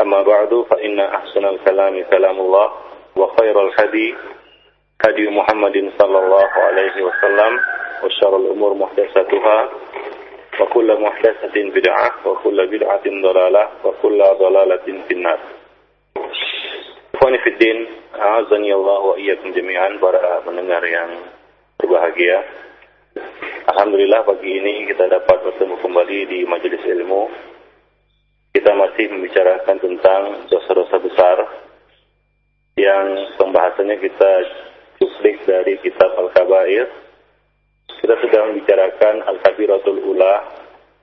أما بعد فإن أحسن الكلام كلام الله وخير الهدي هدي محمد صلى الله عليه وسلم وشر الأمور محدثاتها وكل محدثة بدعة وكل بدعة ضلالة وكل ضلالة في النار Ikhwani Fiddin, Azani Allah wa iyyakum jami'an para pendengar yang berbahagia. Alhamdulillah pagi ini kita dapat bertemu kembali di majelis ilmu. kita masih membicarakan tentang dosa-dosa besar yang pembahasannya kita cuplik dari kitab Al-Kabair. Kita sudah membicarakan Al-Kabiratul Ula,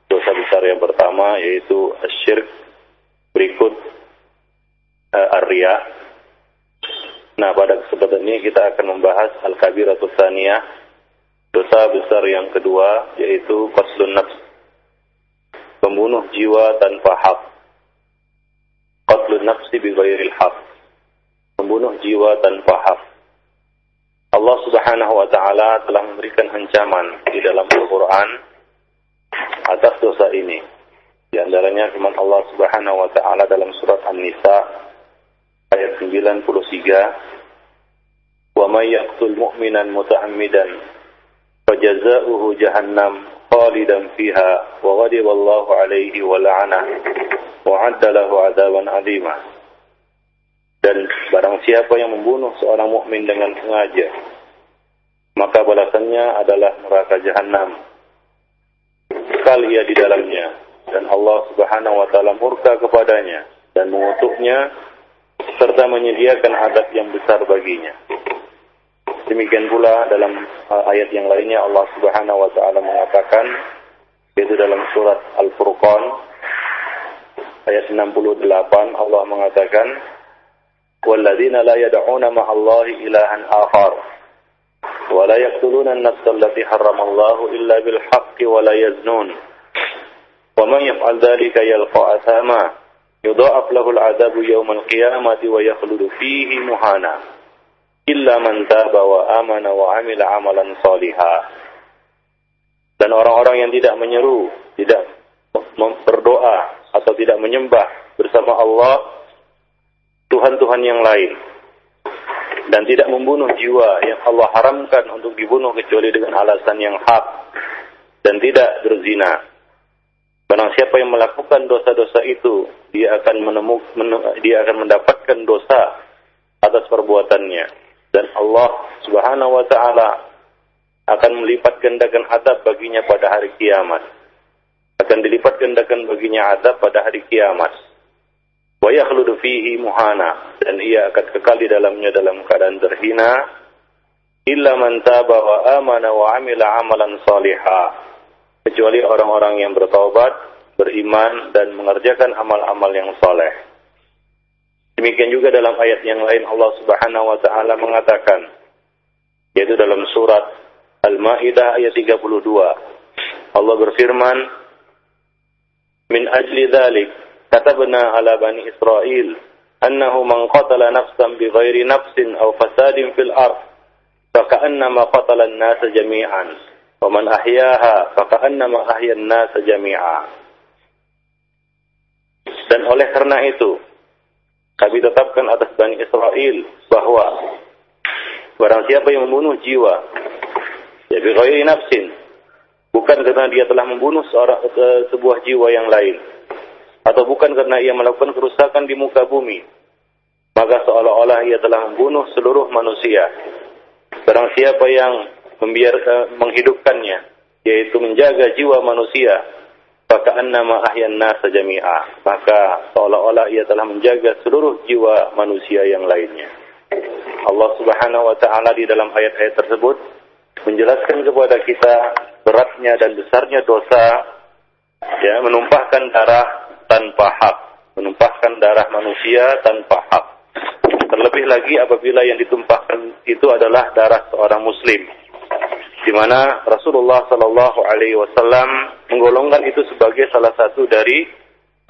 dosa besar yang pertama yaitu asyirk, berikut uh. Nah, pada kesempatan ini kita akan membahas Al-Kabiratul Tsaniyah, dosa besar yang kedua yaitu qatlun nafs, membunuh jiwa tanpa hak. Qatlun nafsi bi ghairil haq, membunuh jiwa tanpa hak. Allah Subhanahu wa taala telah memberikan ancaman di dalam Al-Qur'an atas dosa ini. Di antaranya firman Allah Subhanahu wa taala dalam surat An-Nisa ayat 93 Wa may yaqtul mu'minan muta'ammidan fajaza'uhu ghadiba Allahu 'alaihi wa la'ana wa 'adda lahu 'adaban 'azima dan barang siapa yang membunuh seorang mukmin dengan sengaja maka balasannya adalah neraka jahanam sekali ia di dalamnya dan Allah Subhanahu wa taala murka kepadanya dan mengutuknya serta menyediakan adab yang besar baginya. Demikian pula dalam uh, ayat yang lainnya Allah Subhanahu wa taala mengatakan yaitu dalam surat Al-Furqan ayat 68 Allah mengatakan walladzina la yad'una ma'allahi ilahan akhar wa la yaqtuluna an-nafsa allati harrama Allah illa bil haqqi wa la yaznun. Wa man yaf'al dhalika yalqa athama yudha'af lahu al-'adhabu yawm al-qiyamati wa yakhlud fihi muhana illa man taba wa amana wa 'amila 'amalan shalihan dan orang-orang yang tidak menyeru tidak berdoa atau tidak menyembah bersama Allah Tuhan-Tuhan yang lain. Dan tidak membunuh jiwa yang Allah haramkan untuk dibunuh kecuali dengan alasan yang hak dan tidak berzina. Barang siapa yang melakukan dosa-dosa itu, dia akan menemuk, menem, dia akan mendapatkan dosa atas perbuatannya dan Allah Subhanahu wa taala akan melipat gandakan adab baginya pada hari kiamat. Akan dilipat gandakan baginya adab pada hari kiamat wa yakhludu fihi muhana dan ia akan kekal di dalamnya dalam keadaan terhina illa man taba wa amana wa amila amalan salihah kecuali orang-orang yang bertaubat, beriman dan mengerjakan amal-amal yang soleh. Demikian juga dalam ayat yang lain Allah Subhanahu wa taala mengatakan yaitu dalam surat Al-Maidah ayat 32. Allah berfirman Min ajli dzalik katabna ala bani Israel annahu man qatala nafsan bighairi nafsin aw fasadin fil ardh faka'annama qatala an-nasa jami'an wa man ahyaha faka'annama ahya an-nasa jami'a. Dan oleh karena itu kami tetapkan atas Bani Israel bahwa barang siapa yang membunuh jiwa ya bi nafsin bukan karena dia telah membunuh seorang sebuah jiwa yang lain atau bukan karena ia melakukan kerusakan di muka bumi, maka seolah-olah ia telah membunuh seluruh manusia. Barang siapa yang membiar, uh, menghidupkannya, yaitu menjaga jiwa manusia, maka annama ahyan nasa jami'a, maka seolah-olah ia telah menjaga seluruh jiwa manusia yang lainnya. Allah Subhanahu wa taala di dalam ayat-ayat tersebut menjelaskan kepada kita beratnya dan besarnya dosa ya menumpahkan darah tanpa hak, menumpahkan darah manusia tanpa hak. Terlebih lagi apabila yang ditumpahkan itu adalah darah seorang muslim. Di mana Rasulullah Shallallahu alaihi wasallam menggolongkan itu sebagai salah satu dari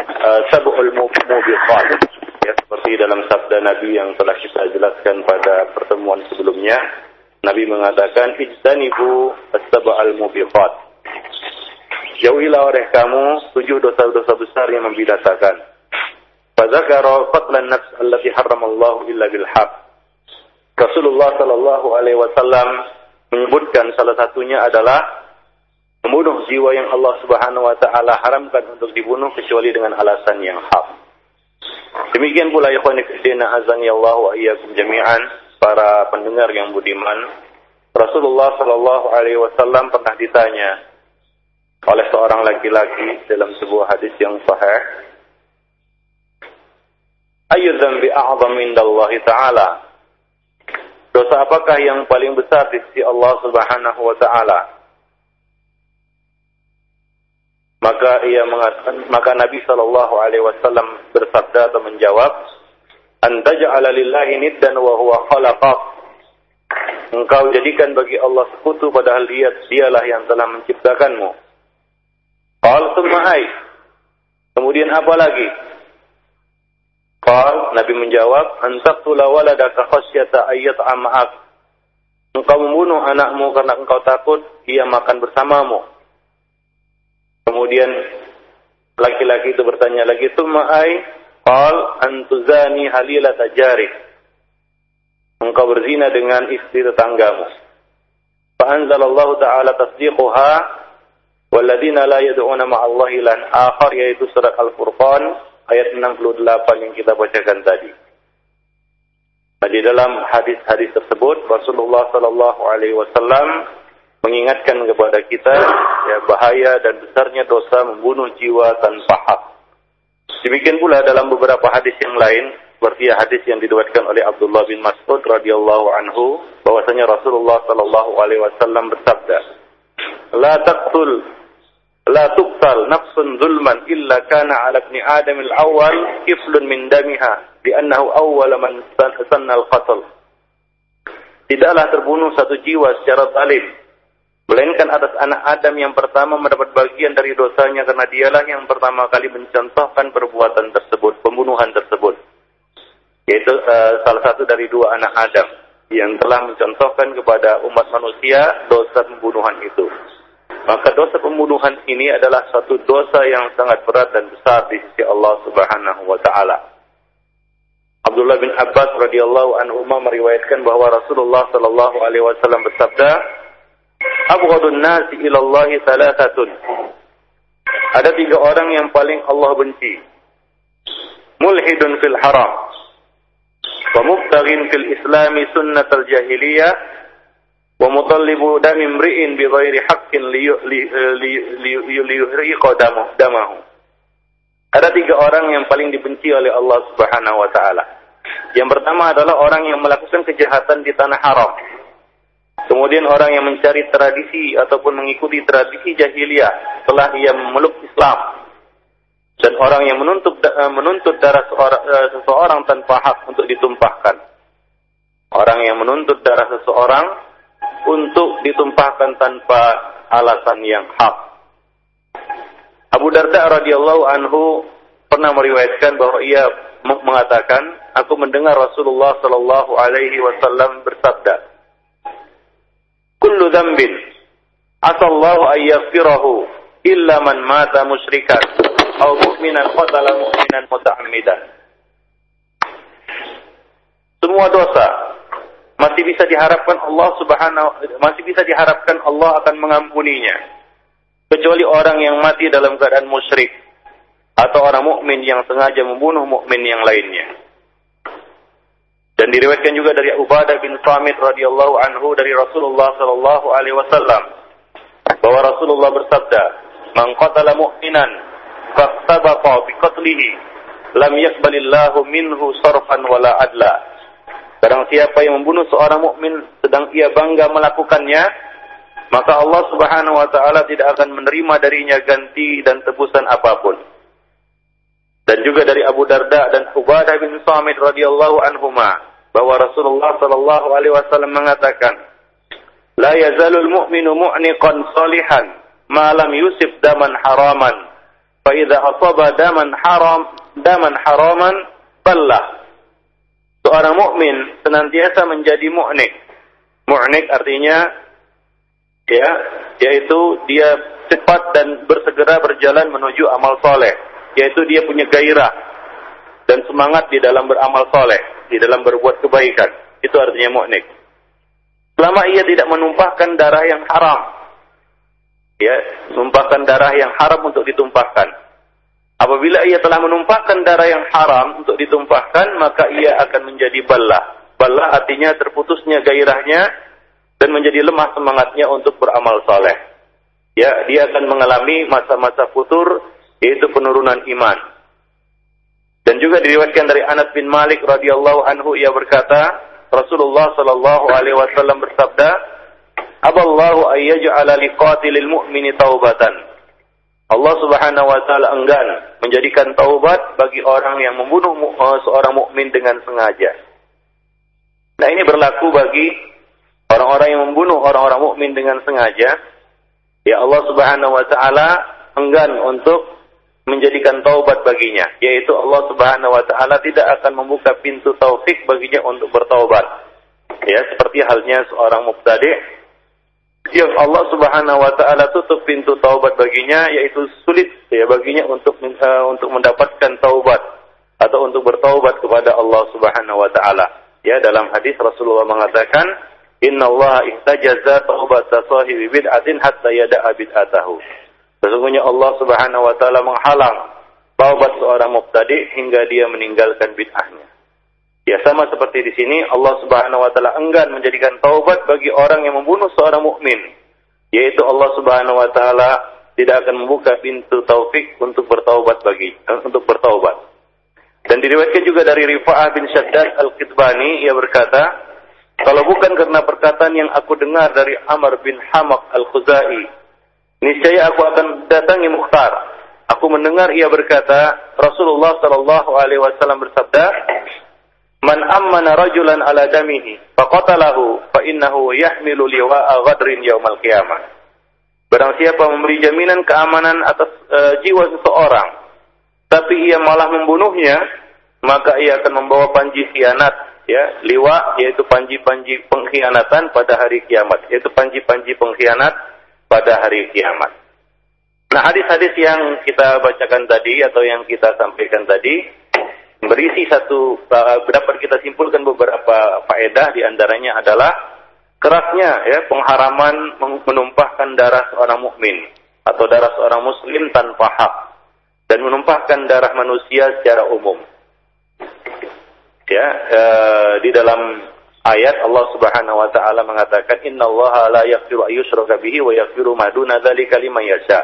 uh, sab'ul mubiqat. Ya, seperti dalam sabda Nabi yang telah kita jelaskan pada pertemuan sebelumnya, Nabi mengatakan ijtanibu as-sab'al mubiqat. Jauhilah oleh kamu tujuh dosa-dosa besar yang membinasakan. Fadzakara qatlan nafs allati harramallahu illa bil haq. Rasulullah sallallahu alaihi wasallam menyebutkan salah satunya adalah membunuh jiwa yang Allah Subhanahu wa taala haramkan untuk dibunuh kecuali dengan alasan yang hak. Demikian pula ikhwan fillah azani Allah wa iyyakum jami'an para pendengar yang budiman. Rasulullah sallallahu alaihi wasallam pernah ditanya oleh seorang laki-laki dalam sebuah hadis yang sahih ayu dzambi a'zam indallahi ta'ala dosa apakah yang paling besar di sisi Allah Subhanahu wa taala? Maka ia mengatakan maka Nabi sallallahu alaihi wasallam bersabda atau menjawab anta ja'ala lillahi niddan wa huwa khalaqak engkau jadikan bagi Allah sekutu padahal dia dialah yang telah menciptakanmu. Qal summa kemudian apa lagi Qal, Nabi menjawab, "Antaqtula waladaka khasyata ayyat am'ak." Engkau membunuh anakmu karena engkau takut ia makan bersamamu. Kemudian laki-laki itu bertanya lagi, "Tsumma ai?" Qal, "Antuzani halilata jarik." Engkau berzina dengan istri tetanggamu. Fa anzalallahu ta'ala tasdiquha walladzina la yad'una ma'allahi lan akhar yaitu surat Al-Furqan ayat 68 yang kita bacakan tadi. Nah, di dalam hadis-hadis tersebut Rasulullah Sallallahu Alaihi Wasallam mengingatkan kepada kita ya, bahaya dan besarnya dosa membunuh jiwa tanpa hak. Demikian pula dalam beberapa hadis yang lain seperti hadis yang diriwayatkan oleh Abdullah bin Mas'ud radhiyallahu anhu bahwasanya Rasulullah sallallahu alaihi wasallam bersabda, "La taqtul la tuqtal nafsun zulman illa kana ala ibni adam al-awwal kiflun min damiha li'annahu awwal man sanna tidaklah terbunuh satu jiwa secara zalim melainkan atas anak Adam yang pertama mendapat bagian dari dosanya karena dialah yang pertama kali mencontohkan perbuatan tersebut pembunuhan tersebut. Yaitu uh, salah satu dari dua anak Adam yang telah mencontohkan kepada umat manusia dosa pembunuhan itu maka dosa pembunuhan ini adalah satu dosa yang sangat berat dan besar di sisi Allah Subhanahu wa taala. Abdullah bin Abbas radhiyallahu anhu meriwayatkan bahwa Rasulullah sallallahu alaihi wasallam bersabda, "Abghadun nasi ila Allah thalathatun." Ada tiga orang yang paling Allah benci. Mulhidun fil haram. Wa fil islami sunnatal jahiliyah wa imri'in bi ghairi haqqin liyuhriqa damahu. Ada tiga orang yang paling dibenci oleh Allah Subhanahu wa taala. Yang pertama adalah orang yang melakukan kejahatan di tanah haram. Kemudian orang yang mencari tradisi ataupun mengikuti tradisi jahiliyah setelah ia memeluk Islam. Dan orang yang menuntut menuntut darah eh, seseorang tanpa hak untuk ditumpahkan. Orang yang menuntut darah seseorang untuk ditumpahkan tanpa alasan yang hak. Abu Darda radhiyallahu anhu pernah meriwayatkan bahwa ia mengatakan, aku mendengar Rasulullah sallallahu alaihi wasallam bersabda, "Kullu dzambin asallahu ayyaghfirahu illa man mata musyrikan aw mu'minan qatala mu'minan muta'ammidan." Semua dosa masih bisa diharapkan Allah Subhanahu masih bisa diharapkan Allah akan mengampuninya kecuali orang yang mati dalam keadaan musyrik atau orang mukmin yang sengaja membunuh mukmin yang lainnya. Dan diriwayatkan juga dari Ubadah bin Samit radhiyallahu anhu dari Rasulullah sallallahu alaihi wasallam bahwa Rasulullah bersabda, "Man qatala mu'minan faqtabaqa bi qatlihi lam yaqbalillahu minhu sarfan wala adla." Barang siapa yang membunuh seorang mukmin sedang ia bangga melakukannya, maka Allah Subhanahu wa taala tidak akan menerima darinya ganti dan tebusan apa pun. Dan juga dari Abu Darda dan Ubadah bin Samit radhiyallahu anhuma bahwa Rasulullah Shallallahu alaihi wasallam mengatakan, "La yazalul mu'minu mu'niqan salihan ma lam yusif daman haraman." Fa idza asaba daman haram daman haraman ballah. Seorang mukmin senantiasa menjadi mu'nik. Mu'nik artinya ya, yaitu dia cepat dan bersegera berjalan menuju amal soleh. Yaitu dia punya gairah dan semangat di dalam beramal soleh, di dalam berbuat kebaikan. Itu artinya mu'nik. Selama ia tidak menumpahkan darah yang haram. Ya, menumpahkan darah yang haram untuk ditumpahkan. Apabila ia telah menumpahkan darah yang haram untuk ditumpahkan, maka ia akan menjadi balah. Balah artinya terputusnya gairahnya dan menjadi lemah semangatnya untuk beramal soleh. Ya, dia akan mengalami masa-masa futur, yaitu penurunan iman. Dan juga diriwayatkan dari Anas bin Malik radhiyallahu anhu ia berkata, Rasulullah sallallahu alaihi wasallam bersabda, "Aballahu ayyaj'ala liqatilil mu'mini taubatan." Allah Subhanahu wa taala enggan menjadikan taubat bagi orang yang membunuh uh, seorang mukmin dengan sengaja. Nah, ini berlaku bagi orang-orang yang membunuh orang-orang mukmin dengan sengaja. Ya Allah Subhanahu wa taala enggan untuk menjadikan taubat baginya, yaitu Allah Subhanahu wa taala tidak akan membuka pintu taufik baginya untuk bertaubat. Ya, seperti halnya seorang mubtadi yang Allah Subhanahu wa taala tutup pintu taubat baginya yaitu sulit ya baginya untuk uh, untuk mendapatkan taubat atau untuk bertaubat kepada Allah Subhanahu wa taala. Ya, dalam hadis Rasulullah mengatakan, "Inna Allah ihtajaza taubat sahibi bid'atin hatta yada'a bid'atahu." Sesungguhnya Allah Subhanahu wa taala menghalang taubat seorang mubtadi hingga dia meninggalkan bid'ahnya. Ya sama seperti di sini Allah Subhanahu wa taala enggan menjadikan taubat bagi orang yang membunuh seorang mukmin. Yaitu Allah Subhanahu wa taala tidak akan membuka pintu taufik untuk bertaubat bagi eh, untuk bertaubat. Dan diriwayatkan juga dari Rifa'ah bin Syaddad Al-Kitbani ia berkata, kalau bukan karena perkataan yang aku dengar dari Amr bin Hamak Al-Khuzai niscaya aku akan datangi Mukhtar. Aku mendengar ia berkata, Rasulullah Shallallahu Alaihi Wasallam bersabda, Man ammana rajulan ala damihi, faqatalahu, fa innahu yahmilu liwa'a ghadrin yaumal qiyamah. Barang siapa memberi jaminan keamanan atas uh, jiwa seseorang, tapi ia malah membunuhnya, maka ia akan membawa panji khianat, ya, liwa yaitu panji-panji pengkhianatan pada hari kiamat, yaitu panji-panji pengkhianat pada hari kiamat. Nah, hadis-hadis yang kita bacakan tadi atau yang kita sampaikan tadi berisi satu uh, dapat kita simpulkan beberapa faedah di antaranya adalah kerasnya ya pengharaman menumpahkan darah seorang mukmin atau darah seorang muslim tanpa hak dan menumpahkan darah manusia secara umum. Ya, uh, di dalam ayat Allah Subhanahu wa taala mengatakan innallaha la yaghfiru ayyushraka bihi wa yaghfiru ma duna dzalika liman yasha.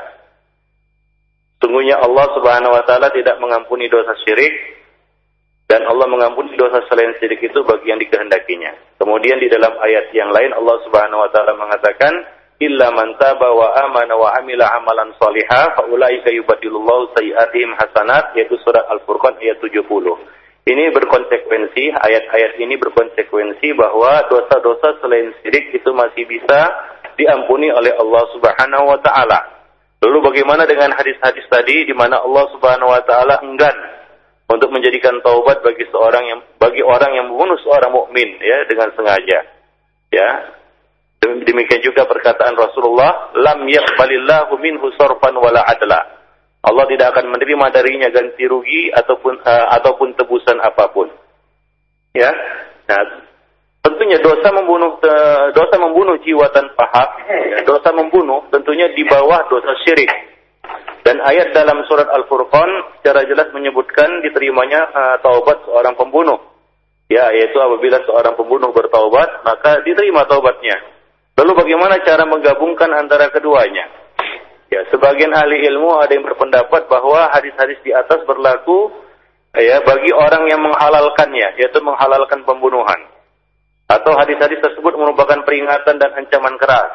Sungguhnya Allah Subhanahu wa taala tidak mengampuni dosa syirik dan Allah mengampuni dosa selain syirik itu bagi yang dikehendakinya. Kemudian di dalam ayat yang lain Allah Subhanahu wa taala mengatakan illa man taba wa amana wa amila amalan salihah fa ulaika yubadilullahu sayiatihim hasanat yaitu surat Al-Furqan ayat 70. Ini berkonsekuensi, ayat-ayat ini berkonsekuensi bahwa dosa-dosa selain syirik itu masih bisa diampuni oleh Allah Subhanahu wa taala. Lalu bagaimana dengan hadis-hadis tadi di mana Allah Subhanahu wa taala enggan untuk menjadikan taubat bagi seorang yang bagi orang yang membunuh seorang mukmin ya dengan sengaja. Ya. Demikian juga perkataan Rasulullah, lam yaqbalillahu minhu sarfan wala adla. Allah tidak akan menerima darinya ganti rugi ataupun uh, ataupun tebusan apa pun. Ya. Nah, tentunya dosa membunuh uh, dosa membunuh jiwa tanpa hak, ya, dosa membunuh tentunya di bawah dosa syirik. Dan ayat dalam surat Al-Furqan secara jelas menyebutkan diterimanya uh, taubat seorang pembunuh. Ya, yaitu apabila seorang pembunuh bertaubat, maka diterima taubatnya. Lalu bagaimana cara menggabungkan antara keduanya? Ya, sebagian ahli ilmu ada yang berpendapat bahwa hadis-hadis di atas berlaku ya bagi orang yang menghalalkannya, yaitu menghalalkan pembunuhan. Atau hadis-hadis tersebut merupakan peringatan dan ancaman keras.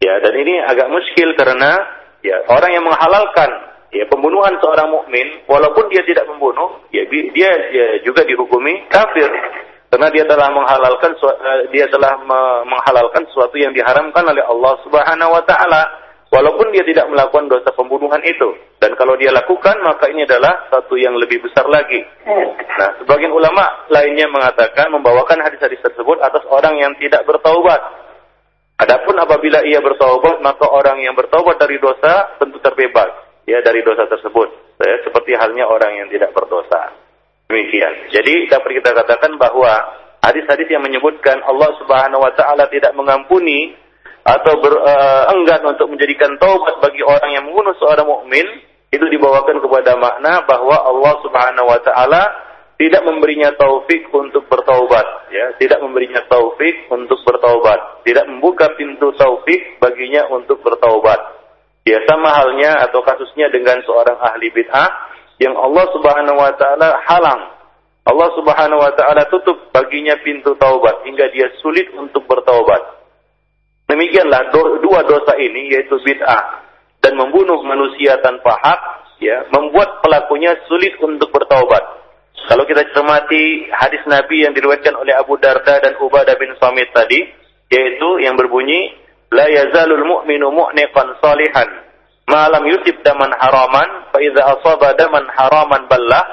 Ya, dan ini agak muskil karena ya orang yang menghalalkan ya pembunuhan seorang mukmin walaupun dia tidak membunuh, ya dia, dia juga dihukumi kafir. Karena dia telah menghalalkan eh, dia telah menghalalkan sesuatu yang diharamkan oleh Allah Subhanahu wa taala walaupun dia tidak melakukan dosa pembunuhan itu. Dan kalau dia lakukan maka ini adalah satu yang lebih besar lagi. Nah, sebagian ulama lainnya mengatakan membawakan hadis-hadis tersebut atas orang yang tidak bertaubat. Adapun apabila ia bertaubat maka orang yang bertaubat dari dosa tentu terbebas ya dari dosa tersebut. Ya, seperti halnya orang yang tidak berdosa. Demikian. Jadi dapat kita katakan bahwa hadis-hadis yang menyebutkan Allah Subhanahu wa taala tidak mengampuni atau ber, uh, enggan untuk menjadikan taubat bagi orang yang membunuh seorang mukmin itu dibawakan kepada makna bahwa Allah Subhanahu wa taala tidak memberinya taufik untuk bertaubat ya. Tidak memberinya taufik untuk bertaubat. Tidak membuka pintu taufik baginya untuk bertaubat. Ya sama halnya atau kasusnya dengan seorang ahli bid'ah yang Allah Subhanahu wa taala halang. Allah Subhanahu wa taala tutup baginya pintu taubat hingga dia sulit untuk bertaubat. Demikianlah dua dosa ini yaitu bid'ah dan membunuh manusia tanpa hak ya membuat pelakunya sulit untuk bertaubat. Kalau kita cermati hadis Nabi yang diriwayatkan oleh Abu Darda dan Ubadah bin Samit tadi yaitu yang berbunyi la yazalul mu'minu mu'niqan salihan ma lam yusib daman haraman fa idza asaba daman haraman ballah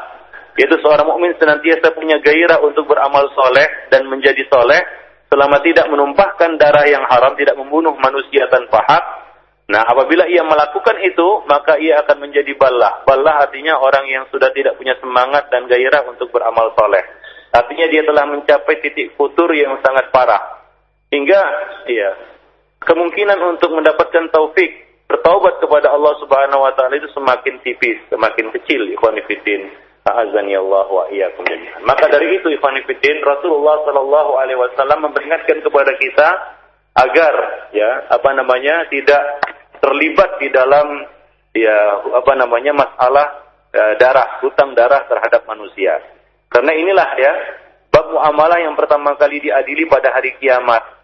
yaitu seorang mukmin senantiasa punya gairah untuk beramal soleh dan menjadi soleh selama tidak menumpahkan darah yang haram, tidak membunuh manusia tanpa hak. Nah, apabila ia melakukan itu, maka ia akan menjadi balah. Balah artinya orang yang sudah tidak punya semangat dan gairah untuk beramal soleh. Artinya dia telah mencapai titik futur yang sangat parah. Hingga, ya, kemungkinan untuk mendapatkan taufik bertaubat kepada Allah Subhanahu wa taala itu semakin tipis, semakin kecil ikhwan fillah. A'azani Allah wa. Maka dari itu ikhwan fillah Rasulullah sallallahu alaihi wasallam memperingatkan kepada kita agar ya apa namanya tidak terlibat di dalam ya apa namanya masalah ya, darah, hutang darah terhadap manusia. Karena inilah ya bab muamalah yang pertama kali diadili pada hari kiamat.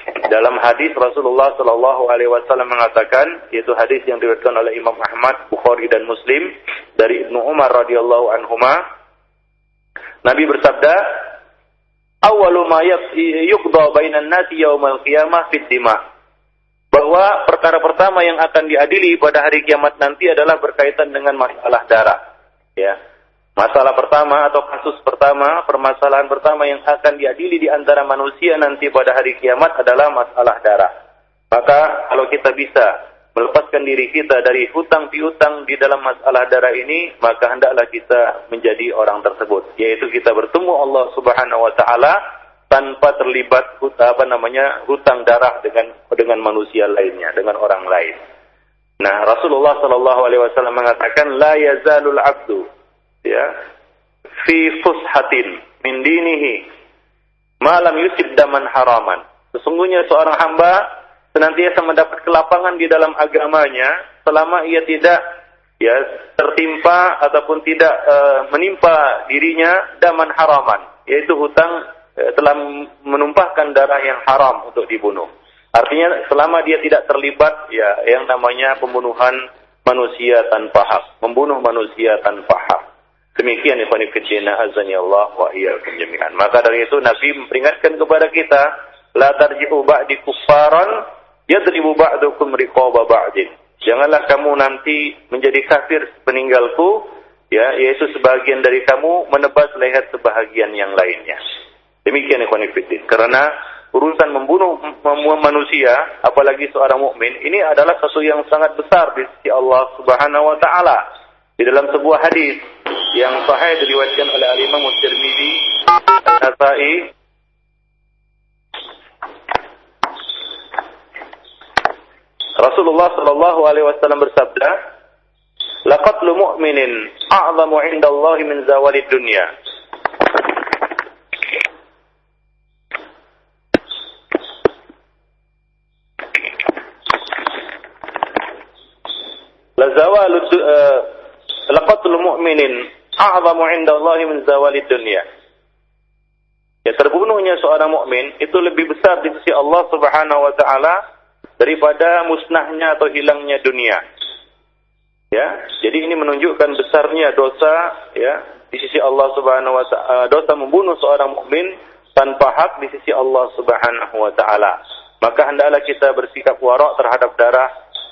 Dalam hadis Rasulullah Shallallahu Alaihi Wasallam mengatakan, yaitu hadis yang diriwayatkan oleh Imam Ahmad, Bukhari dan Muslim dari Ibnu Umar radhiyallahu anhuma, Nabi bersabda, "Awalu ma yuqda bainan nasi yaumal qiyamah fid dima." Bahwa perkara pertama yang akan diadili pada hari kiamat nanti adalah berkaitan dengan masalah darah. Ya, Masalah pertama atau kasus pertama, permasalahan pertama yang akan diadili di antara manusia nanti pada hari kiamat adalah masalah darah. Maka kalau kita bisa melepaskan diri kita dari hutang piutang di dalam masalah darah ini, maka hendaklah kita menjadi orang tersebut, yaitu kita bertemu Allah Subhanahu wa taala tanpa terlibat apa namanya hutang darah dengan dengan manusia lainnya, dengan orang lain. Nah, Rasulullah Shallallahu alaihi wasallam mengatakan la yazalul abdu ya fi fushatin min dinihi malam yusib daman haraman sesungguhnya seorang hamba senantiasa mendapat kelapangan di dalam agamanya selama ia tidak ya tertimpa ataupun tidak e, menimpa dirinya daman haraman yaitu hutang telah menumpahkan darah yang haram untuk dibunuh artinya selama dia tidak terlibat ya yang namanya pembunuhan manusia tanpa hak membunuh manusia tanpa hak Demikian ikhwan fillah azani Allah wa iyyakum jami'an. Maka dari itu Nabi memperingatkan kepada kita, la tarji'u ba'di kuffaran yadribu ba'dukum riqaba ba'din. Janganlah kamu nanti menjadi kafir peninggalku, ya, yaitu sebagian dari kamu menebas leher sebahagian yang lainnya. Demikian ikhwan fillah. Karena urusan membunuh manusia, apalagi seorang mukmin, ini adalah sesuatu yang sangat besar di sisi Allah Subhanahu wa taala. Di dalam sebuah hadis yang sahih diriwayatkan oleh Al-Imam Tirmizi, An-Nasa'i Rasulullah sallallahu alaihi wasallam bersabda, "Laqatlu mu'minin a'zamu 'inda Allah min zawalid dunya." La zawalu uh, laqatlu mu'minin a'zamu 'inda Allah min zawalid dunya. Ya terbunuhnya seorang mukmin itu lebih besar di sisi Allah Subhanahu wa taala daripada musnahnya atau hilangnya dunia. Ya, jadi ini menunjukkan besarnya dosa ya di sisi Allah Subhanahu wa taala dosa membunuh seorang mukmin tanpa hak di sisi Allah Subhanahu wa taala. Maka hendaklah kita bersikap warok terhadap darah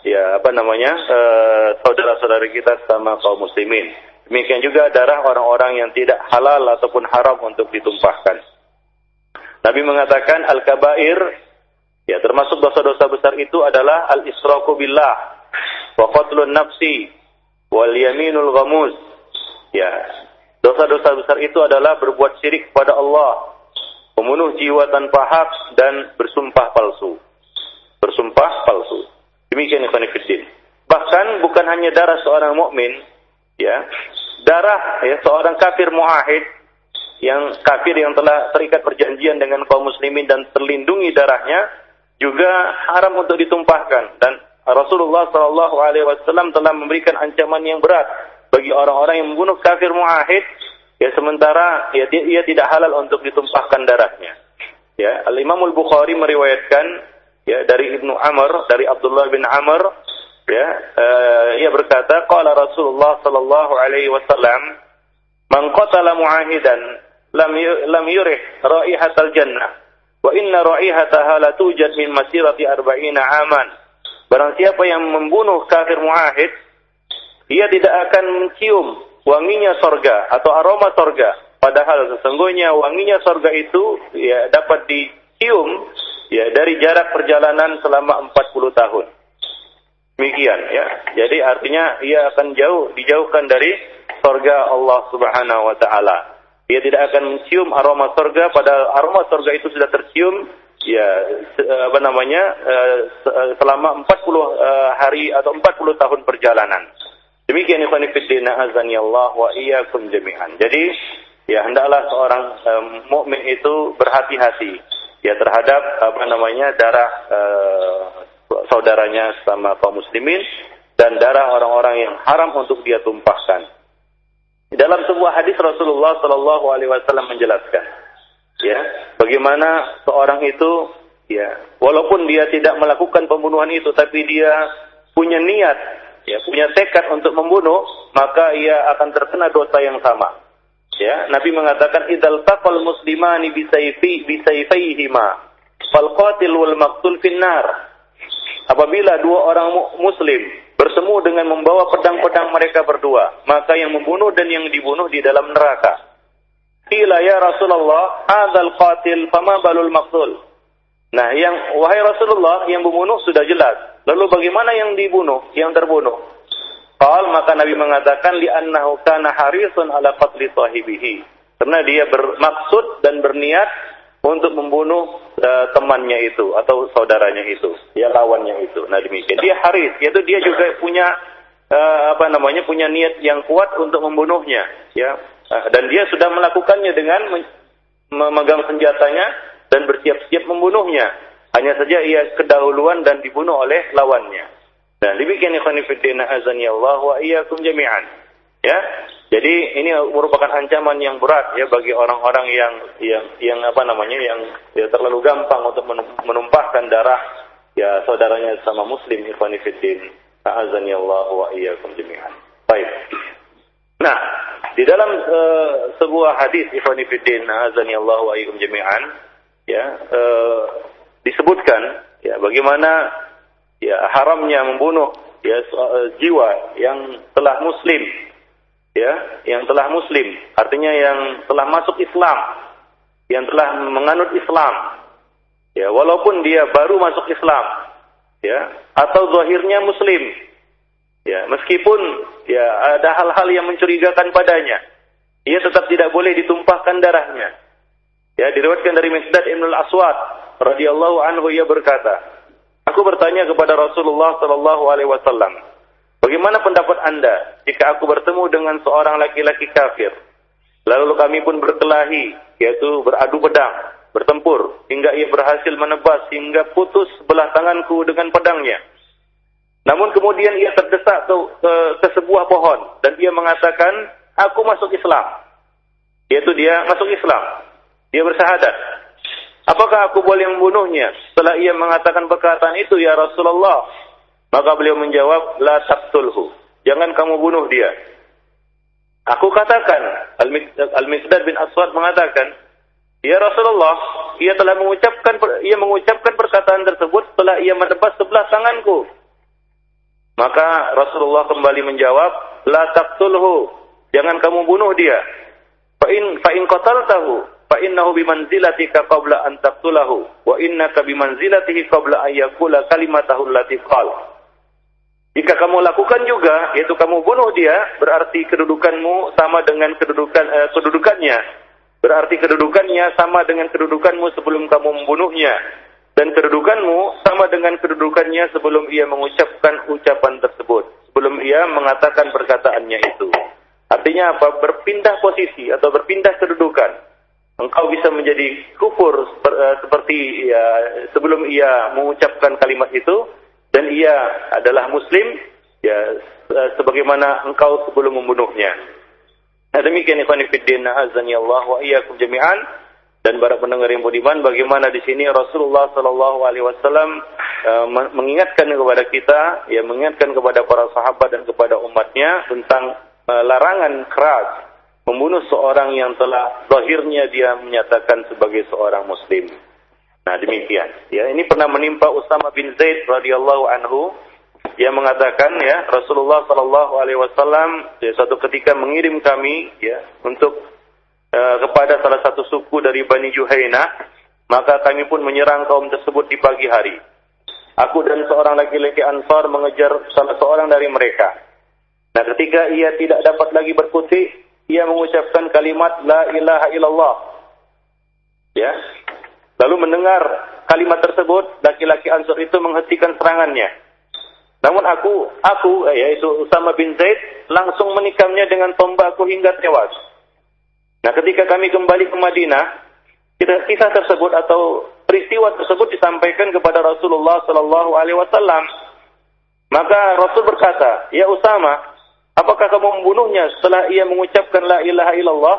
ya apa namanya uh, saudara-saudara kita sama kaum muslimin. Demikian juga darah orang-orang yang tidak halal ataupun haram untuk ditumpahkan. Nabi mengatakan al-kabair ya termasuk dosa-dosa besar itu adalah al-israku billah wa qatlun nafsi wal yaminul ghamus. Ya, dosa-dosa besar itu adalah berbuat syirik kepada Allah, membunuh jiwa tanpa hak dan bersumpah palsu. Bersumpah palsu. Demikian ikhwan fillah. Bahkan bukan hanya darah seorang mukmin, ya. Darah ya seorang kafir muahid yang kafir yang telah terikat perjanjian dengan kaum muslimin dan terlindungi darahnya juga haram untuk ditumpahkan dan Rasulullah Shallallahu alaihi wasallam telah memberikan ancaman yang berat bagi orang-orang yang membunuh kafir muahid ya sementara ya dia, ia tidak halal untuk ditumpahkan darahnya. Ya, Al Imam Al Bukhari meriwayatkan ya dari Ibnu Amr dari Abdullah bin Amr ya uh, ia berkata qala Rasulullah sallallahu alaihi wasallam man qatala muahidan lam lam yurih raihatal jannah wa inna raihataha la tujad min masirati arba'ina aman. Barang siapa yang membunuh kafir muahid ia tidak akan mencium wanginya sorga atau aroma sorga. Padahal sesungguhnya wanginya sorga itu ya dapat dicium ya dari jarak perjalanan selama 40 tahun. Demikian ya. Jadi artinya ia akan jauh dijauhkan dari surga Allah Subhanahu wa taala. Ia tidak akan mencium aroma surga pada aroma surga itu sudah tercium ya apa namanya eh, eh, selama 40 eh, hari atau 40 tahun perjalanan. Demikian ikhwan fillah azani Allah wa iyyakum jami'an. Jadi ya hendaklah seorang um, mukmin itu berhati-hati ya terhadap apa namanya darah uh, saudaranya sama kaum muslimin dan darah orang-orang yang haram untuk dia tumpahkan. Dalam sebuah hadis Rasulullah Shallallahu Alaihi Wasallam menjelaskan, ya, bagaimana seorang itu, ya, walaupun dia tidak melakukan pembunuhan itu, tapi dia punya niat, ya, punya tekad untuk membunuh, maka ia akan terkena dosa yang sama. Ya, Nabi mengatakan idal taqal muslimani bisayfi bisayfaihima fal qatil wal maqtul finnar. Apabila dua orang muslim bertemu dengan membawa pedang-pedang mereka berdua, maka yang membunuh dan yang dibunuh di dalam neraka. Qila ya Rasulullah, hadzal qatil fama balul maqtul. Nah, yang wahai Rasulullah, yang membunuh sudah jelas. Lalu bagaimana yang dibunuh, yang terbunuh? Qal maka Nabi mengatakan li'annahu kana harisun ala qatli sahibihi. Karena dia bermaksud dan berniat untuk membunuh uh, temannya itu atau saudaranya itu, ya lawannya itu. Nah demikian. Dia haris, yaitu dia juga punya uh, apa namanya punya niat yang kuat untuk membunuhnya, ya. Uh, dan dia sudah melakukannya dengan memegang senjatanya dan bersiap-siap membunuhnya. Hanya saja ia kedahuluan dan dibunuh oleh lawannya. Dan demikian ikhwan fillah azani Allah wa iyyakum jami'an. Ya. Jadi ini merupakan ancaman yang berat ya bagi orang-orang yang yang yang apa namanya yang ya, terlalu gampang untuk menumpahkan darah ya saudaranya sama muslim ikhwan fillah azani Allah wa iyyakum jami'an. Baik. Nah, di dalam uh, sebuah hadis ikhwan fillah azani Allah wa iyyakum jami'an ya uh, disebutkan ya bagaimana ya haramnya membunuh ya eh, jiwa yang telah muslim ya yang telah muslim. Artinya yang telah masuk Islam yang telah menganut Islam. Ya walaupun dia baru masuk Islam ya atau zahirnya muslim. Ya meskipun ya ada hal-hal yang mencurigakan padanya. Ia tetap tidak boleh ditumpahkan darahnya. Ya diriwayatkan dari Misdad Ibn al-Aswad radhiyallahu anhu ia berkata Aku bertanya kepada Rasulullah Sallallahu Alaihi Wasallam, bagaimana pendapat anda jika aku bertemu dengan seorang laki-laki kafir, lalu kami pun berkelahi, yaitu beradu pedang, bertempur, hingga ia berhasil menebas hingga putus belah tanganku dengan pedangnya. Namun kemudian ia terdesak ke, ke, ke sebuah pohon dan ia mengatakan, aku masuk Islam. Yaitu dia masuk Islam. Dia bersahadat. Apakah aku boleh membunuhnya? Setelah ia mengatakan perkataan itu, ya Rasulullah. Maka beliau menjawab, la taqtulhu. Jangan kamu bunuh dia. Aku katakan, Al-Misdad bin Aswad mengatakan, Ya Rasulullah, ia telah mengucapkan ia mengucapkan perkataan tersebut setelah ia menebas sebelah tanganku. Maka Rasulullah kembali menjawab, "La taqtulhu." Jangan kamu bunuh dia. Fa in qataltahu fa innahu bimanzilatika qabla an taqtulahu wa innaka bimanzilatihi qabla an yaqula kalimatahu allati qala. Jika kamu lakukan juga, yaitu kamu bunuh dia, berarti kedudukanmu sama dengan kedudukan eh, kedudukannya. Berarti kedudukannya sama dengan kedudukanmu sebelum kamu membunuhnya. Dan kedudukanmu sama dengan kedudukannya sebelum ia mengucapkan ucapan tersebut. Sebelum ia mengatakan perkataannya itu. Artinya apa? Berpindah posisi atau berpindah kedudukan. Engkau bisa menjadi kufur eh, seperti ya, sebelum ia mengucapkan kalimat itu dan ia adalah muslim ya eh, sebagaimana engkau sebelum membunuhnya. Nah demikian ikhwan fillah azani Allah wa iyyakum jami'an dan para pendengar yang budiman bagaimana di sini Rasulullah sallallahu alaihi wasallam uh, mengingatkan kepada kita ya mengingatkan kepada para sahabat dan kepada umatnya tentang larangan keras membunuh seorang yang telah zahirnya dia menyatakan sebagai seorang muslim. Nah demikian. Ya ini pernah menimpa Usama bin Zaid radhiyallahu anhu yang mengatakan ya Rasulullah Shallallahu Alaihi Wasallam ya, suatu ketika mengirim kami ya untuk uh, kepada salah satu suku dari Bani Juhaina maka kami pun menyerang kaum tersebut di pagi hari. Aku dan seorang laki-laki Ansar mengejar salah seorang dari mereka. Nah ketika ia tidak dapat lagi berkutik, ia mengucapkan kalimat La ilaha illallah. Ya, Lalu mendengar kalimat tersebut, laki-laki Ansur itu menghentikan serangannya. Namun aku, aku yaitu Usama bin Zaid langsung menikamnya dengan tombakku hingga tewas. Nah, ketika kami kembali ke Madinah, kisah tersebut atau peristiwa tersebut disampaikan kepada Rasulullah Sallallahu Alaihi Wasallam. Maka Rasul berkata, Ya Usama, apakah kamu membunuhnya setelah ia mengucapkan la ilaha illallah?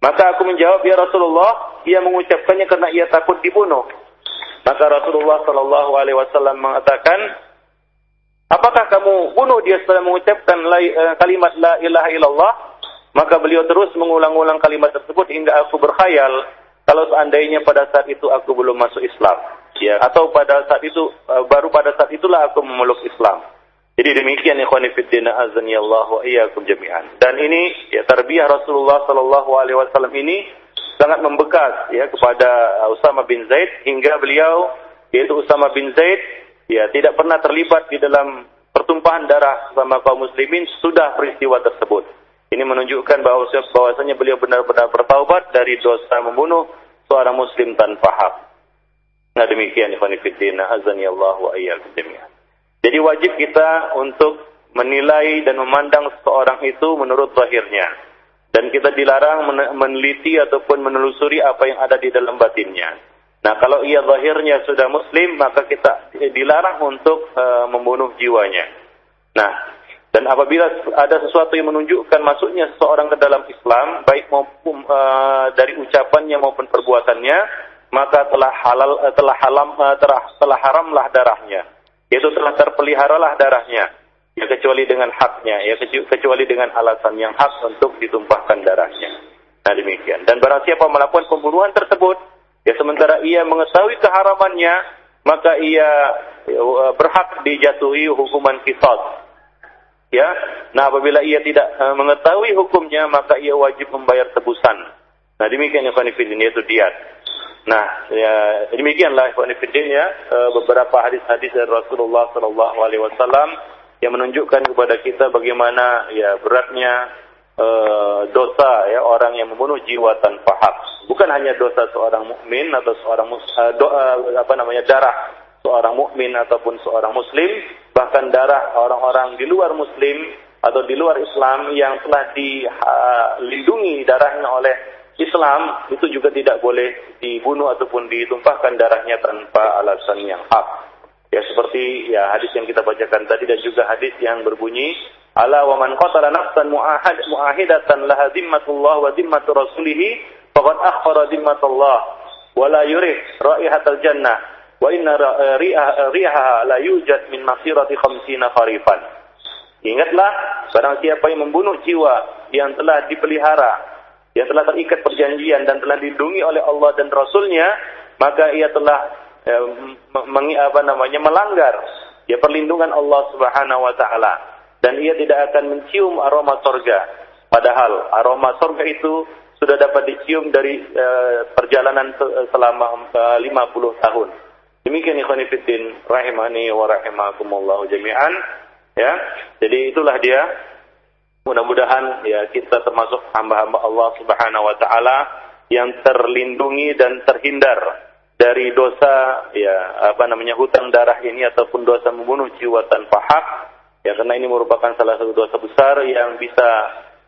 Maka aku menjawab, ya Rasulullah, ia mengucapkannya karena ia takut dibunuh. Maka Rasulullah Shallallahu Alaihi Wasallam mengatakan, apakah kamu bunuh dia setelah mengucapkan eh, kalimat la ilaha illallah? Maka beliau terus mengulang-ulang kalimat tersebut hingga aku berkhayal kalau seandainya pada saat itu aku belum masuk Islam, ya, atau pada saat itu eh, baru pada saat itulah aku memeluk Islam. Jadi demikian ikhwani fiddin azani Allah wa iyyakum jami'an. Dan ini ya tarbiyah Rasulullah sallallahu alaihi wasallam ini sangat membekas ya kepada Usama bin Zaid hingga beliau yaitu Usama bin Zaid ya tidak pernah terlibat di dalam pertumpahan darah sama kaum muslimin sudah peristiwa tersebut. Ini menunjukkan bahwa bahwasanya beliau benar-benar bertaubat dari dosa membunuh seorang muslim tanpa hak. Nah demikian ikhwan fillah azani Allah wa iyyakum jami'an. Jadi wajib kita untuk menilai dan memandang seseorang itu menurut zahirnya. Dan kita dilarang meneliti ataupun menelusuri apa yang ada di dalam batinnya. Nah, kalau ia zahirnya sudah muslim, maka kita dilarang untuk uh, membunuh jiwanya. Nah, dan apabila ada sesuatu yang menunjukkan masuknya seseorang ke dalam Islam, baik maupun uh, dari ucapannya maupun perbuatannya, maka telah halal uh, telah halam uh, telah, telah haramlah darahnya yaitu telah terpeliharalah darahnya ya kecuali dengan haknya ya kecuali dengan alasan yang hak untuk ditumpahkan darahnya. Nah demikian. Dan barang siapa melakukan pembunuhan tersebut ya sementara ia mengetahui keharamannya maka ia ya, berhak dijatuhi hukuman kisah ya nah apabila ia tidak uh, mengetahui hukumnya maka ia wajib membayar tebusan nah demikian yang konfidin yaitu diat Nah, ya, demikianlah ya beberapa hadis-hadis dari Rasulullah Sallallahu Alaihi Wasallam yang menunjukkan kepada kita bagaimana ya beratnya uh, dosa ya orang yang membunuh jiwa tanpa hak. Bukan hanya dosa seorang mukmin atau seorang uh, do, uh, apa namanya darah seorang mukmin ataupun seorang muslim, bahkan darah orang-orang di luar muslim atau di luar Islam yang telah dilindungi darahnya oleh Islam itu juga tidak boleh dibunuh ataupun ditumpahkan darahnya tanpa alasan yang hak. Ya seperti ya hadis yang kita bacakan tadi dan juga hadis yang berbunyi ala wa man qatala nafsan muahad muahidatan laha dhimmatullah wa dhimmatu rasulih faqad akhara dhimmatullah wa la yurih raihatal jannah wa inna rihaha la yujad min masirati khamsina kharifan. Ingatlah barang siapa yang membunuh jiwa yang telah dipelihara yang telah terikat perjanjian dan telah dilindungi oleh Allah dan Rasulnya, maka ia telah eh, apa namanya melanggar ya perlindungan Allah Subhanahu wa taala dan ia tidak akan mencium aroma sorga. Padahal aroma sorga itu sudah dapat dicium dari uh, perjalanan selama uh, 50 tahun. Demikian ikhwan fillah rahimani wa rahimakumullah jami'an ya. Jadi itulah dia mudah-mudahan ya kita termasuk hamba-hamba Allah Subhanahu wa taala yang terlindungi dan terhindar dari dosa ya apa namanya hutang darah ini ataupun dosa membunuh jiwa tanpa hak ya karena ini merupakan salah satu dosa besar yang bisa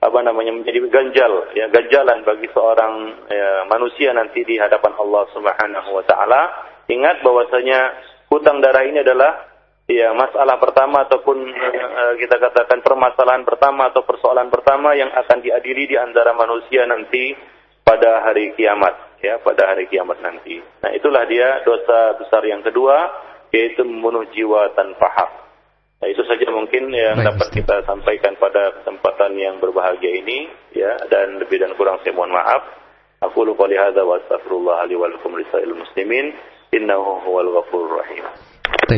apa namanya menjadi ganjal ya ganjalan bagi seorang ya, manusia nanti di hadapan Allah Subhanahu wa taala. Ingat bahwasanya hutang darah ini adalah ya masalah pertama ataupun uh, kita katakan permasalahan pertama atau persoalan pertama yang akan diadili di antara manusia nanti pada hari kiamat ya pada hari kiamat nanti. Nah, itulah dia dosa besar yang kedua yaitu membunuh jiwa tanpa hak. Nah, itu saja mungkin yang Baik, dapat kita sampaikan pada kesempatan yang berbahagia ini ya dan lebih dan kurang saya mohon maaf. Aku lupa lihat wa astaghfirullah li wa lakum muslimin innahu huwal ghafurur rahim.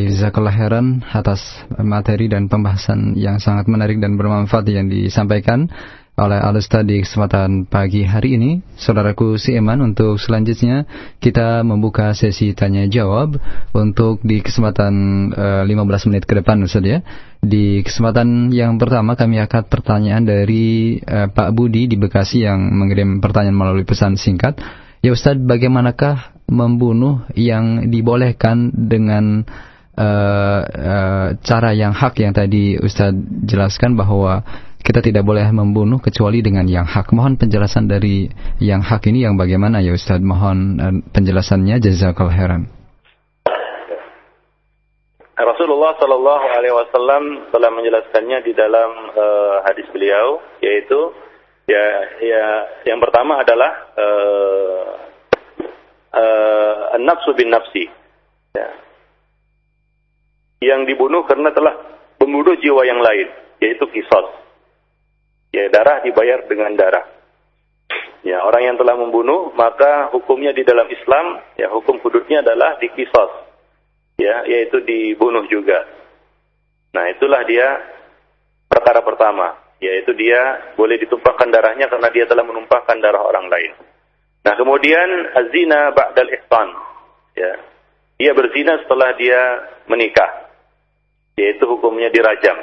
Jazakallah heran atas materi dan pembahasan yang sangat menarik dan bermanfaat yang disampaikan oleh Alusta di kesempatan pagi hari ini. Saudaraku si Eman, untuk selanjutnya kita membuka sesi tanya jawab untuk di kesempatan uh, eh, 15 menit ke depan Ustaz ya. Di kesempatan yang pertama kami akan pertanyaan dari uh, Pak Budi di Bekasi yang mengirim pertanyaan melalui pesan singkat. Ya Ustaz, bagaimanakah membunuh yang dibolehkan dengan uh, cara yang hak yang tadi Ustaz jelaskan bahwa kita tidak boleh membunuh kecuali dengan yang hak. Mohon penjelasan dari yang hak ini yang bagaimana ya Ustaz? Mohon uh, penjelasannya jazakal heran. Rasulullah Shallallahu Alaihi Wasallam telah menjelaskannya di dalam uh, hadis beliau, yaitu ya ya yang pertama adalah uh, uh, nafsu bin nafsi, ya. Yang dibunuh karena telah membunuh jiwa yang lain, yaitu kisos ya darah dibayar dengan darah. Ya, orang yang telah membunuh maka hukumnya di dalam Islam ya hukum hududnya adalah dikisos. Ya, yaitu dibunuh juga. Nah, itulah dia perkara pertama, yaitu dia boleh ditumpahkan darahnya karena dia telah menumpahkan darah orang lain. Nah, kemudian azina ba'dal ihsan. Ya. Dia berzina setelah dia menikah. Yaitu hukumnya dirajam.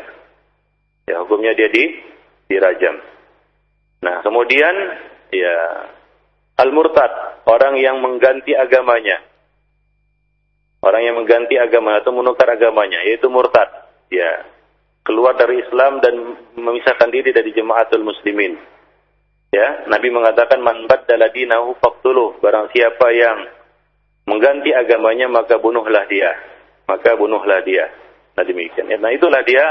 Ya, hukumnya dia di dirajam. Nah, kemudian ya al-murtad, orang yang mengganti agamanya. Orang yang mengganti agama atau menukar agamanya yaitu murtad. Ya, keluar dari Islam dan memisahkan diri dari jemaatul muslimin. Ya, Nabi mengatakan man baddala dinahu faqtuluh. Barang siapa yang mengganti agamanya maka bunuhlah dia. Maka bunuhlah dia. Nah demikian. Ya, nah itulah dia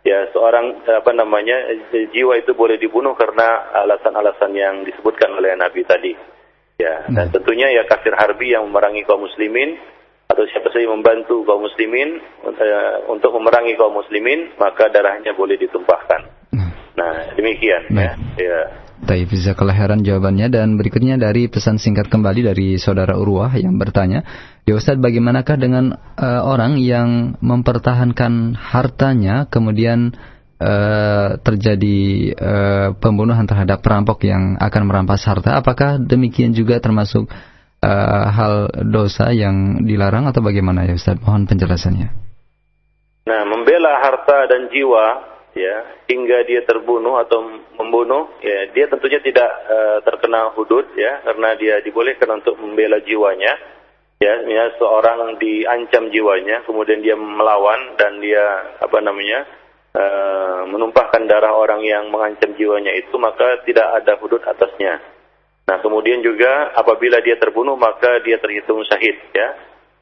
ya seorang apa namanya jiwa itu boleh dibunuh karena alasan-alasan yang disebutkan oleh Nabi tadi. Ya, dan hmm. tentunya ya kafir harbi yang memerangi kaum muslimin atau siapa saja membantu kaum muslimin uh, untuk memerangi kaum muslimin maka darahnya boleh ditumpahkan. Hmm. Nah, demikian ya. ya. Taib kelahiran jawabannya dan berikutnya dari pesan singkat kembali dari saudara Urwah yang bertanya, Ya Ustaz, bagaimanakah dengan uh, orang yang mempertahankan hartanya kemudian uh, terjadi uh, pembunuhan terhadap perampok yang akan merampas harta? Apakah demikian juga termasuk uh, hal dosa yang dilarang atau bagaimana ya Ustaz? Mohon penjelasannya. Nah, membela harta dan jiwa ya hingga dia terbunuh atau membunuh ya dia tentunya tidak uh, terkena hudud ya karena dia dibolehkan untuk membela jiwanya ya ya seorang diancam jiwanya kemudian dia melawan dan dia apa namanya uh, menumpahkan darah orang yang mengancam jiwanya itu maka tidak ada hudud atasnya. Nah kemudian juga apabila dia terbunuh maka dia terhitung syahid ya.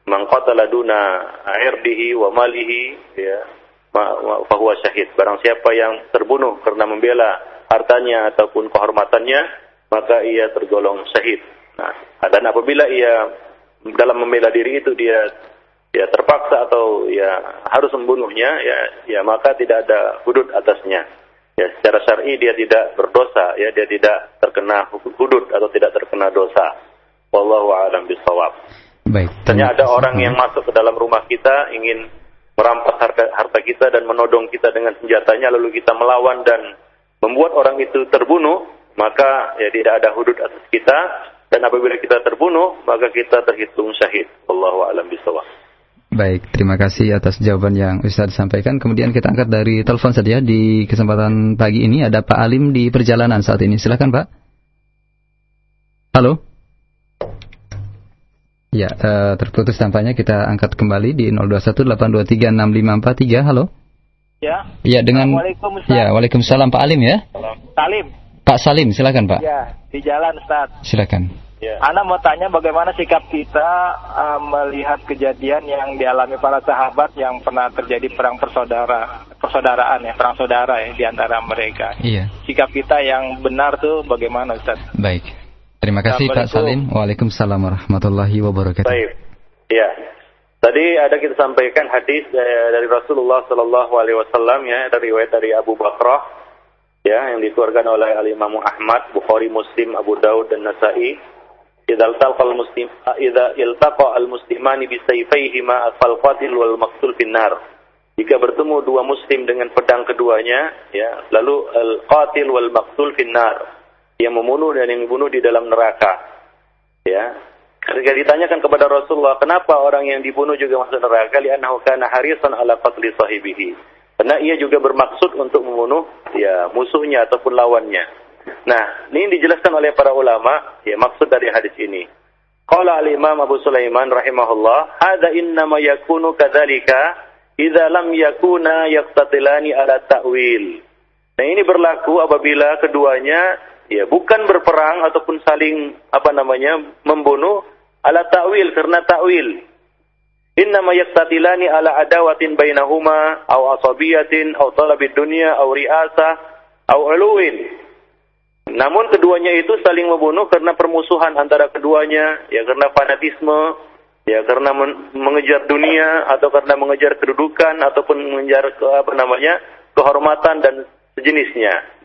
Mangqatala duna irdihi wa malihi ya fahuwa syahid. Barang siapa yang terbunuh karena membela hartanya ataupun kehormatannya, maka ia tergolong syahid. Nah, dan apabila ia dalam membela diri itu dia ya terpaksa atau ya harus membunuhnya, ya ya maka tidak ada hudud atasnya. ya secara syar'i dia tidak berdosa ya dia tidak terkena hudud atau tidak terkena dosa wallahu a'lam bisawab baik Ternyata ada orang yang masuk ke dalam rumah kita ingin merampas harta, harta kita dan menodong kita dengan senjatanya lalu kita melawan dan membuat orang itu terbunuh maka ya tidak ada hudud atas kita dan apabila kita terbunuh maka kita terhitung syahid wallahu a'lam bisawab Baik, terima kasih atas jawaban yang Ustaz sampaikan. Kemudian kita angkat dari telepon saja di kesempatan pagi ini ada Pak Alim di perjalanan saat ini. Silakan Pak. Halo. Ya, uh, terputus tampaknya kita angkat kembali di 0218236543. Halo. Ya. Ya, dengan Ustaz. Ya, Waalaikumsalam Pak Alim ya. Salim. Pak Salim, silakan Pak. Ya, di jalan Ustaz. Silakan. Yeah. Anda mau tanya bagaimana sikap kita uh, melihat kejadian yang dialami para sahabat yang pernah terjadi perang persaudara, persaudaraan ya, perang saudara ya di antara mereka. Iya. Sikap kita yang benar tuh bagaimana Ustaz? Baik. Terima kasih Pak Salim. Waalaikumsalam warahmatullahi wabarakatuh. Baik. Iya. Tadi ada kita sampaikan hadis dari Rasulullah Shallallahu Alaihi Wasallam ya dari riwayat dari Abu Bakrah ya yang dikeluarkan oleh Al Imam Ahmad, Bukhari, Muslim, Abu Daud dan Nasai idza iltaqa al-muslim idza iltaqa al-muslimani bi sayfayhima fal qatil wal maqtul finnar jika bertemu dua muslim dengan pedang keduanya ya lalu al-qatil wal maqtul finnar yang membunuh dan yang dibunuh di dalam neraka. Ya. Ketika ditanyakan kepada Rasulullah kenapa orang yang dibunuh juga masuk neraka? Li'annahu kana harisan ala qatli sahibihi. Karena ia juga bermaksud untuk membunuh ya musuhnya ataupun lawannya. Nah, ini dijelaskan oleh para ulama, ya maksud dari hadis ini. Qala al-Imam Abu Sulaiman rahimahullah, "Hadza innama yakunu kadzalika idza lam yakuna yaqtatilani ala ta'wil." Nah, ini berlaku apabila keduanya ya bukan berperang ataupun saling apa namanya membunuh ala ta'wil karena ta'wil. Innama yaqtatilani ala adawatin bainahuma aw asabiyatin aw talabid dunya aw ri'asa aw uluwin. Namun keduanya itu saling membunuh karena permusuhan antara keduanya, ya karena fanatisme, ya karena men mengejar dunia atau karena mengejar kedudukan ataupun mengejar ke, apa namanya kehormatan dan sejenisnya.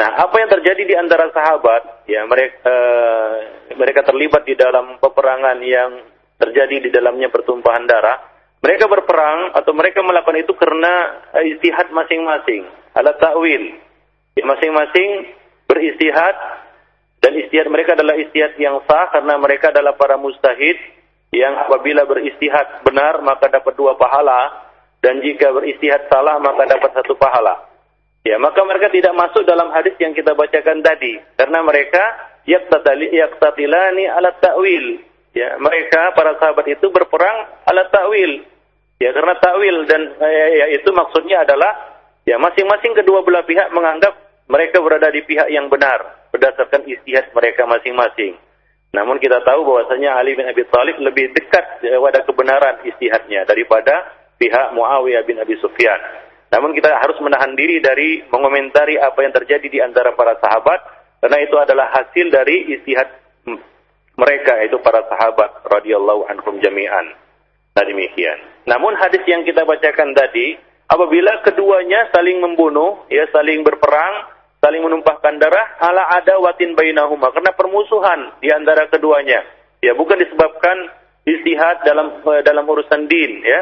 Nah, apa yang terjadi di antara sahabat, ya mereka uh, mereka terlibat di dalam peperangan yang terjadi di dalamnya pertumpahan darah. Mereka berperang atau mereka melakukan itu karena istihad masing-masing, ala ta'wil. Ya, masing-masing beristihad dan istihad mereka adalah istihad yang sah karena mereka adalah para mustahid yang apabila beristihad benar maka dapat dua pahala dan jika beristihad salah maka dapat satu pahala. Ya, maka mereka tidak masuk dalam hadis yang kita bacakan tadi karena mereka yaqtatilani ala ta'wil. Ya, mereka para sahabat itu berperang ala ta'wil. Ya, karena ta'wil dan ya, ya, itu maksudnya adalah ya masing-masing kedua belah pihak menganggap mereka berada di pihak yang benar berdasarkan istihad mereka masing-masing. Namun kita tahu bahwasanya Ali bin Abi Thalib lebih dekat pada kebenaran istihadnya daripada pihak Muawiyah bin Abi Sufyan. Namun kita harus menahan diri dari mengomentari apa yang terjadi di antara para sahabat karena itu adalah hasil dari istihad mereka yaitu para sahabat radhiyallahu anhum jami'an. Nah demikian. Namun hadis yang kita bacakan tadi apabila keduanya saling membunuh ya saling berperang saling menumpahkan darah ala ada watin bainahuma karena permusuhan di antara keduanya. Ya, bukan disebabkan istihad dalam eh, dalam urusan din ya.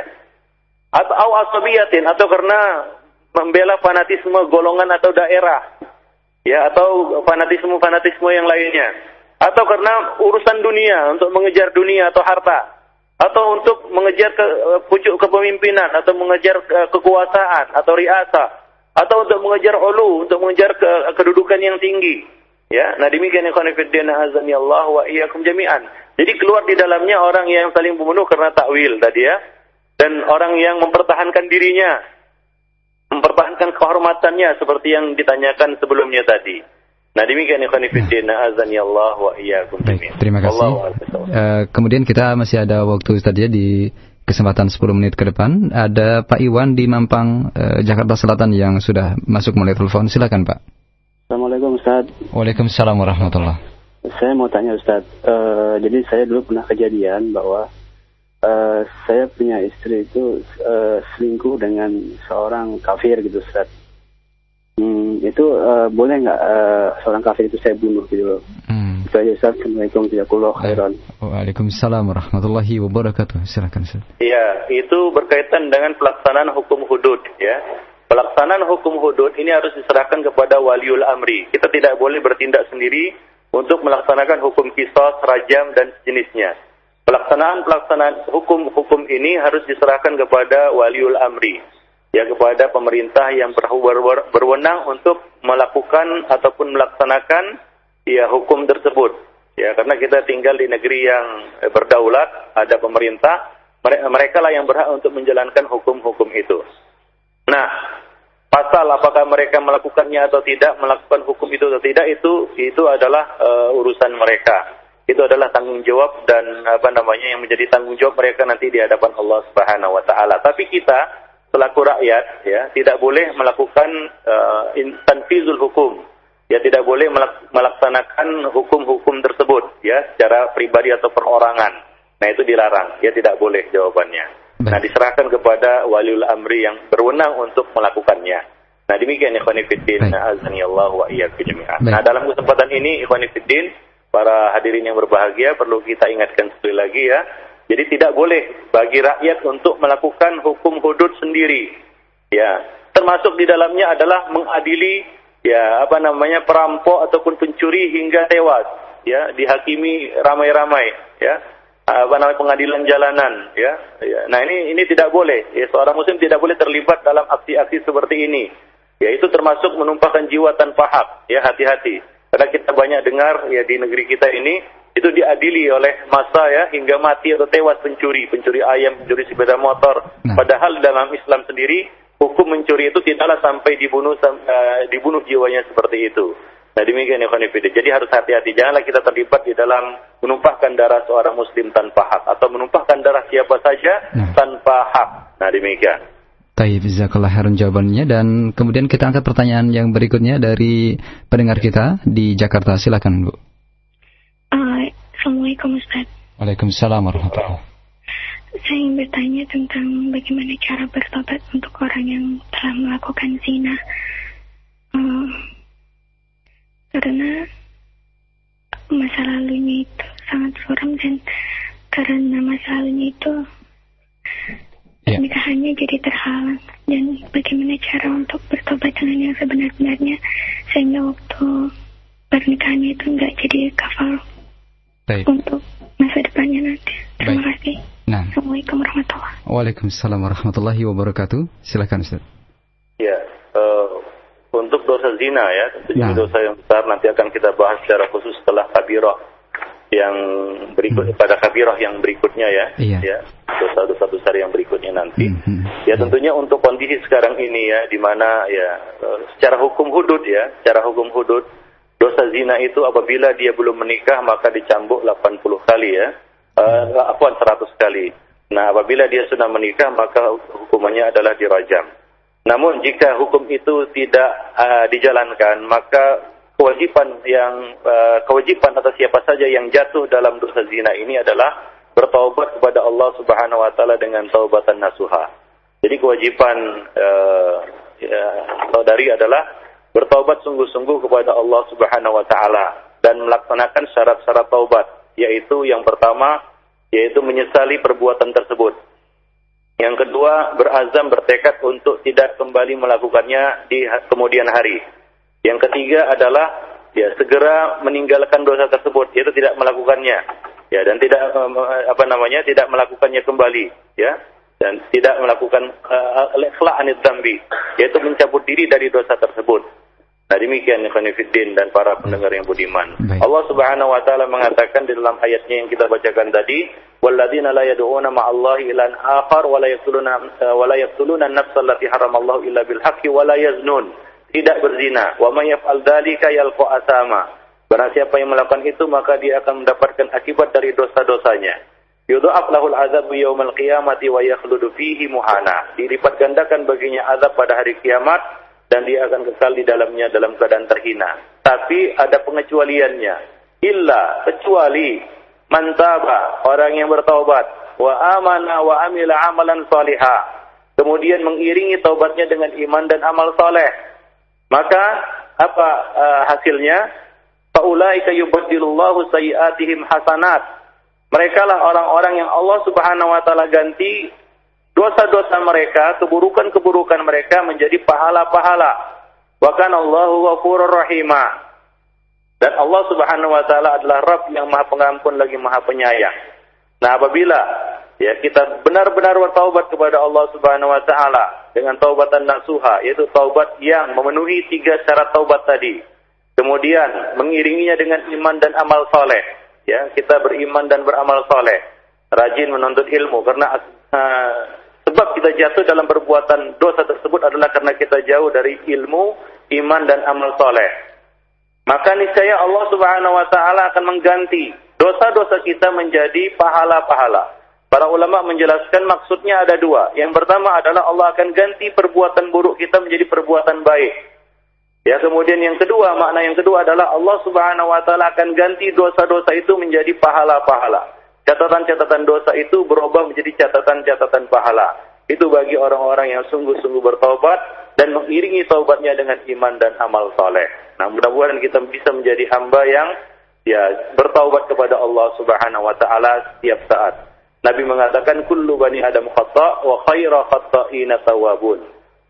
Atau asabiyatin atau karena membela fanatisme golongan atau daerah. Ya, atau fanatisme-fanatisme yang lainnya. Atau karena urusan dunia untuk mengejar dunia atau harta atau untuk mengejar ke, eh, pucuk kepemimpinan atau mengejar ke, kekuasaan atau riasa atau untuk mengejar ulu, untuk mengejar ke, kedudukan yang tinggi. Ya, nah demikian yang konfidena azani Allah wa iyyakum jami'an. Jadi keluar di dalamnya orang yang saling membunuh karena takwil tadi ya. Dan orang yang mempertahankan dirinya, mempertahankan kehormatannya seperti yang ditanyakan sebelumnya tadi. Nah demikian yang konfidena azani Allah wa iyyakum. Terima kasih. Uh, kemudian kita masih ada waktu tadi ya di kesempatan 10 menit ke depan. Ada Pak Iwan di Mampang eh, Jakarta Selatan yang sudah masuk mulai telepon. Silakan Pak. Assalamualaikum Ustaz. Waalaikumsalam warahmatullah saya mau tanya Ustaz. Uh, jadi saya dulu pernah kejadian bahwa uh, saya punya istri itu uh, selingkuh dengan seorang kafir gitu Ustaz hmm, itu uh, boleh nggak uh, seorang kafir itu saya bunuh gitu loh. Hmm. Itu aja Ustaz. Assalamualaikum warahmatullahi khairan. Waalaikumsalam warahmatullahi wabarakatuh. Silakan Ustaz. Iya, itu berkaitan dengan pelaksanaan hukum hudud ya. Pelaksanaan hukum hudud ini harus diserahkan kepada waliul amri. Kita tidak boleh bertindak sendiri untuk melaksanakan hukum kisos, rajam dan sejenisnya. Pelaksanaan pelaksanaan hukum-hukum ini harus diserahkan kepada waliul amri, ya kepada pemerintah yang berwenang untuk melakukan ataupun melaksanakan ya hukum tersebut. Ya, karena kita tinggal di negeri yang eh, berdaulat, ada pemerintah, mereka lah yang berhak untuk menjalankan hukum-hukum itu. Nah, pasal apakah mereka melakukannya atau tidak, melakukan hukum itu atau tidak itu itu adalah uh, urusan mereka itu adalah tanggung jawab dan apa namanya yang menjadi tanggung jawab mereka nanti di hadapan Allah Subhanahu wa taala. Tapi kita selaku rakyat ya tidak boleh melakukan uh, tanfizul hukum. Ya tidak boleh melaksanakan hukum-hukum tersebut ya secara pribadi atau perorangan. Nah itu dilarang, ya tidak boleh jawabannya. Nah diserahkan kepada waliul amri yang berwenang untuk melakukannya. Nah demikian ikhwan fillah azani Allah wa iyyakum jami'an. Nah dalam kesempatan ini ikhwan fillah para hadirin yang berbahagia perlu kita ingatkan sekali lagi ya. Jadi tidak boleh bagi rakyat untuk melakukan hukum hudud sendiri. Ya, termasuk di dalamnya adalah mengadili ya apa namanya perampok ataupun pencuri hingga tewas ya dihakimi ramai-ramai ya apa namanya pengadilan jalanan ya, ya. nah ini ini tidak boleh ya seorang muslim tidak boleh terlibat dalam aksi-aksi seperti ini ya itu termasuk menumpahkan jiwa tanpa hak ya hati-hati karena kita banyak dengar ya di negeri kita ini itu diadili oleh masa ya hingga mati atau tewas pencuri, pencuri ayam, pencuri sepeda motor. Nah. Padahal dalam Islam sendiri hukum mencuri itu tidaklah sampai dibunuh uh, dibunuh jiwanya seperti itu. Nah demikian ya. Jadi harus hati-hati. Janganlah kita terlibat di dalam menumpahkan darah seorang muslim tanpa hak. Atau menumpahkan darah siapa saja nah. tanpa hak. Nah demikian. Taib, jazakallah khairan jawabannya dan kemudian kita angkat pertanyaan yang berikutnya dari pendengar kita di Jakarta. Silakan, Bu. Uh, Assalamualaikum Ustaz. Waalaikumsalam warahmatullahi Saya ingin bertanya tentang bagaimana cara bertobat untuk orang yang telah melakukan zina. Uh, karena masa lalunya itu sangat suram dan karena masa lalunya itu. Pernikahannya jadi terhalang dan bagaimana cara untuk bertobat dengan yang sebenar-benarnya sehingga waktu pernikahannya itu enggak jadi kafal Baik. untuk masa depannya nanti. Terima Baik. kasih. Nah. Assalamualaikum warahmatullahi wabarakatuh. Waalaikumsalam warahmatullahi wabarakatuh. Silakan Ustaz. Ya, uh, untuk dosa zina ya, tentunya nah. dosa yang besar nanti akan kita bahas secara khusus setelah kabirah yang berikut hmm. pada kabirah yang berikutnya ya, iya. ya dosa-dosa besar yang berikutnya nanti. Hmm. hmm. Ya tentunya untuk kondisi sekarang ini ya, di mana ya eh, secara hukum hudud ya, secara hukum hudud dosa zina itu apabila dia belum menikah maka dicambuk 80 kali ya, uh, apa 100 kali. Nah apabila dia sudah menikah maka hukumannya adalah dirajam. Namun jika hukum itu tidak uh, dijalankan maka kewajiban yang uh, kewajiban atas siapa saja yang jatuh dalam dosa zina ini adalah bertaubat kepada Allah Subhanahu wa taala dengan taubatan nasuha. Jadi kewajiban uh, ya, saudari adalah bertaubat sungguh-sungguh kepada Allah Subhanahu wa taala dan melaksanakan syarat-syarat taubat, yaitu yang pertama yaitu menyesali perbuatan tersebut. Yang kedua, berazam bertekad untuk tidak kembali melakukannya di kemudian hari. Yang ketiga adalah ya segera meninggalkan dosa tersebut, yaitu tidak melakukannya. Ya, dan tidak apa namanya? tidak melakukannya kembali, ya. Dan tidak melakukan uh, anid dambi, yaitu mencabut diri dari dosa tersebut. Nah demikian Khonifuddin dan para pendengar yang budiman. Baik. Allah Subhanahu wa taala mengatakan di dalam ayatnya yang kita bacakan tadi, "Walladzina la yad'una ma'allahi ilan akhar wa la yaqtuluna wa la yaqtuluna an-nafsa allati haramallahu illa bil haqqi wa la yaznun." Tidak berzina. Wa may yaf'al dzalika yalqa asama. Barang siapa yang melakukan itu maka dia akan mendapatkan akibat dari dosa-dosanya. Yudha'af lahul azabu yaumal qiyamati wa yakhludu fihi muhana. Dilipat gandakan baginya azab pada hari kiamat dan dia akan kekal di dalamnya dalam keadaan terhina. Tapi ada pengecualiannya. Illa kecuali mantaba orang yang bertaubat wa amana wa amila amalan salihah. Kemudian mengiringi taubatnya dengan iman dan amal saleh Maka apa uh, hasilnya? Faulaika yubaddilullahu sayiatihim hasanat. Mereka lah orang-orang yang Allah Subhanahu wa taala ganti dosa-dosa mereka, keburukan-keburukan mereka menjadi pahala-pahala. Wa kana Allahu ghafurur rahimah. Dan Allah Subhanahu wa taala adalah Rabb yang Maha Pengampun lagi Maha Penyayang. Nah, apabila ya kita benar-benar bertaubat kepada Allah Subhanahu wa taala dengan taubatan nasuha yaitu taubat yang memenuhi tiga syarat taubat tadi. Kemudian mengiringinya dengan iman dan amal soleh. Ya, kita beriman dan beramal soleh. Rajin menuntut ilmu karena uh, sebab kita jatuh dalam perbuatan dosa tersebut adalah karena kita jauh dari ilmu, iman dan amal soleh. Maka niscaya Allah Subhanahu wa taala akan mengganti dosa-dosa kita menjadi pahala-pahala. Para ulama menjelaskan maksudnya ada dua. Yang pertama adalah Allah akan ganti perbuatan buruk kita menjadi perbuatan baik. Ya, kemudian yang kedua, makna yang kedua adalah Allah Subhanahu wa taala akan ganti dosa-dosa itu menjadi pahala-pahala. Catatan-catatan dosa itu berubah menjadi catatan-catatan pahala. Itu bagi orang-orang yang sungguh-sungguh bertaubat dan mengiringi taubatnya dengan iman dan amal soleh. Nah, mudah-mudahan kita bisa menjadi hamba yang ya bertaubat kepada Allah Subhanahu wa taala setiap saat. Nabi mengatakan kullu bani Adam khata wa khaira khata'ina tawabun.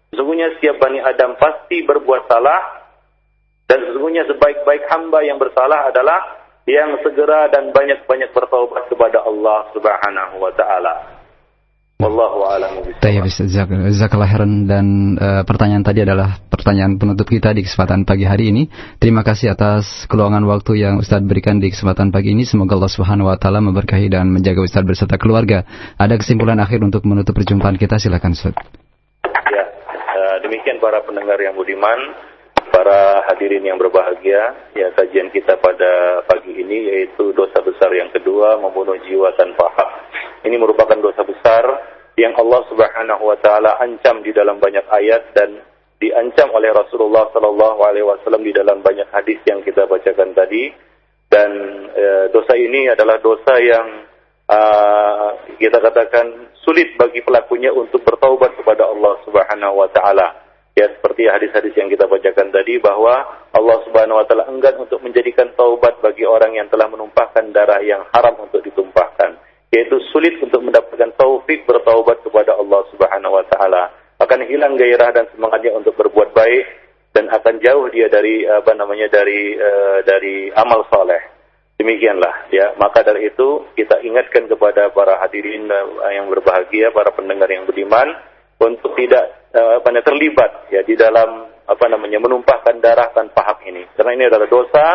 Sesungguhnya setiap bani Adam pasti berbuat salah dan sesungguhnya sebaik-baik hamba yang bersalah adalah yang segera dan banyak-banyak bertaubat kepada Allah Subhanahu wa taala. Wallahu a'lam Jazakallah khairan dan uh, pertanyaan tadi adalah pertanyaan penutup kita di kesempatan pagi hari ini. Terima kasih atas keluangan waktu yang Ustaz berikan di kesempatan pagi ini. Semoga Allah Subhanahu wa taala memberkahi dan menjaga Ustaz berserta keluarga. Ada kesimpulan akhir untuk menutup perjumpaan kita silakan Ustaz. Ya, uh, demikian para pendengar yang budiman, para hadirin yang berbahagia, ya kajian kita pada pagi ini yaitu dosa besar yang kedua membunuh jiwa tanpa hak ini merupakan dosa besar yang Allah Subhanahu wa taala ancam di dalam banyak ayat dan diancam oleh Rasulullah sallallahu alaihi wasallam di dalam banyak hadis yang kita bacakan tadi dan e, dosa ini adalah dosa yang uh, kita katakan sulit bagi pelakunya untuk bertaubat kepada Allah Subhanahu wa taala. Ya seperti hadis-hadis yang kita bacakan tadi bahwa Allah Subhanahu wa taala enggan untuk menjadikan taubat bagi orang yang telah menumpahkan darah yang haram untuk ditumpahkan yaitu sulit untuk mendapatkan taufik bertaubat kepada Allah Subhanahu wa taala. Akan hilang gairah dan semangatnya untuk berbuat baik dan akan jauh dia dari apa namanya dari uh, dari amal saleh. Demikianlah ya. Maka dari itu kita ingatkan kepada para hadirin uh, yang berbahagia, para pendengar yang beriman untuk tidak uh, apa terlibat ya di dalam apa namanya menumpahkan darah tanpa hak ini. Karena ini adalah dosa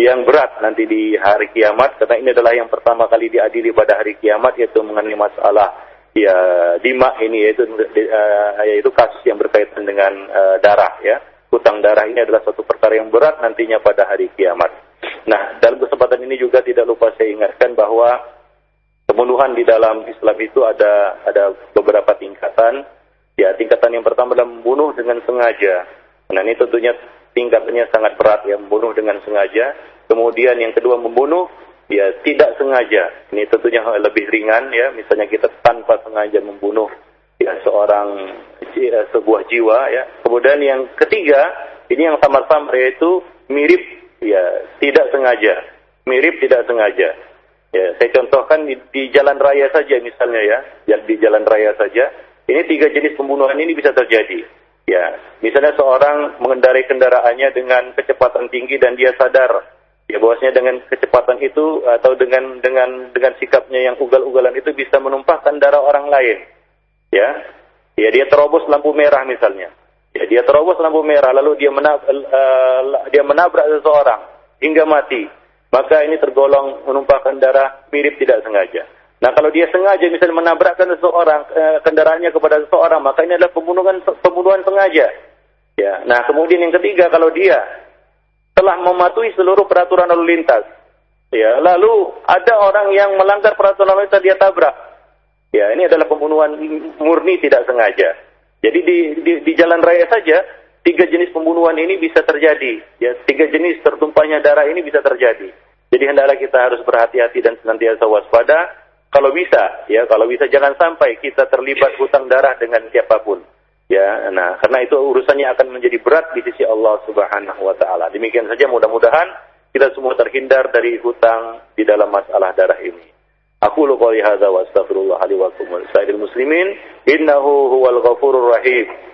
yang berat nanti di hari kiamat karena ini adalah yang pertama kali diadili pada hari kiamat yaitu mengenai masalah ya dima ini yaitu uh, yaitu kasus yang berkaitan dengan uh, darah ya hutang darah ini adalah satu perkara yang berat nantinya pada hari kiamat. Nah dalam kesempatan ini juga tidak lupa saya ingatkan bahwa pembunuhan di dalam Islam itu ada ada beberapa tingkatan. Ya tingkatan yang pertama adalah membunuh dengan sengaja. Nah ini tentunya tingkatannya sangat berat ya membunuh dengan sengaja. Kemudian yang kedua membunuh ya tidak sengaja. Ini tentunya lebih ringan ya. Misalnya kita tanpa sengaja membunuh ya seorang ya, sebuah jiwa ya. Kemudian yang ketiga ini yang sama-sama yaitu mirip ya tidak sengaja. Mirip tidak sengaja. Ya, saya contohkan di, di jalan raya saja misalnya ya, di jalan raya saja. Ini tiga jenis pembunuhan ini bisa terjadi. Ya, misalnya seorang mengendarai kendaraannya dengan kecepatan tinggi dan dia sadar ya bahwasanya dengan kecepatan itu atau dengan dengan dengan sikapnya yang ugal-ugalan itu bisa menumpahkan darah orang lain. Ya. Ya dia terobos lampu merah misalnya. Ya dia terobos lampu merah lalu dia menab, uh, dia menabrak seseorang hingga mati. Maka ini tergolong menumpahkan darah mirip tidak sengaja. Nah kalau dia sengaja misalnya menabrakkan seseorang eh, kendaraannya kepada seseorang, maka ini adalah pembunuhan pembunuhan sengaja. Ya. Nah kemudian yang ketiga kalau dia telah mematuhi seluruh peraturan lalu lintas, ya lalu ada orang yang melanggar peraturan lalu lintas dia tabrak, ya ini adalah pembunuhan murni tidak sengaja. Jadi di, di, di jalan raya saja tiga jenis pembunuhan ini bisa terjadi, ya tiga jenis tertumpahnya darah ini bisa terjadi. Jadi hendaklah kita harus berhati-hati dan senantiasa waspada kalau bisa, ya kalau bisa jangan sampai kita terlibat hutang darah dengan siapa pun. Ya, nah karena itu urusannya akan menjadi berat di sisi Allah Subhanahu wa taala. Demikian saja mudah-mudahan kita semua terhindar dari hutang di dalam masalah darah ini. Aku lu qouli hadza wa astaghfirullah li wa lakum muslimin innahu huwal ghafurur rahim.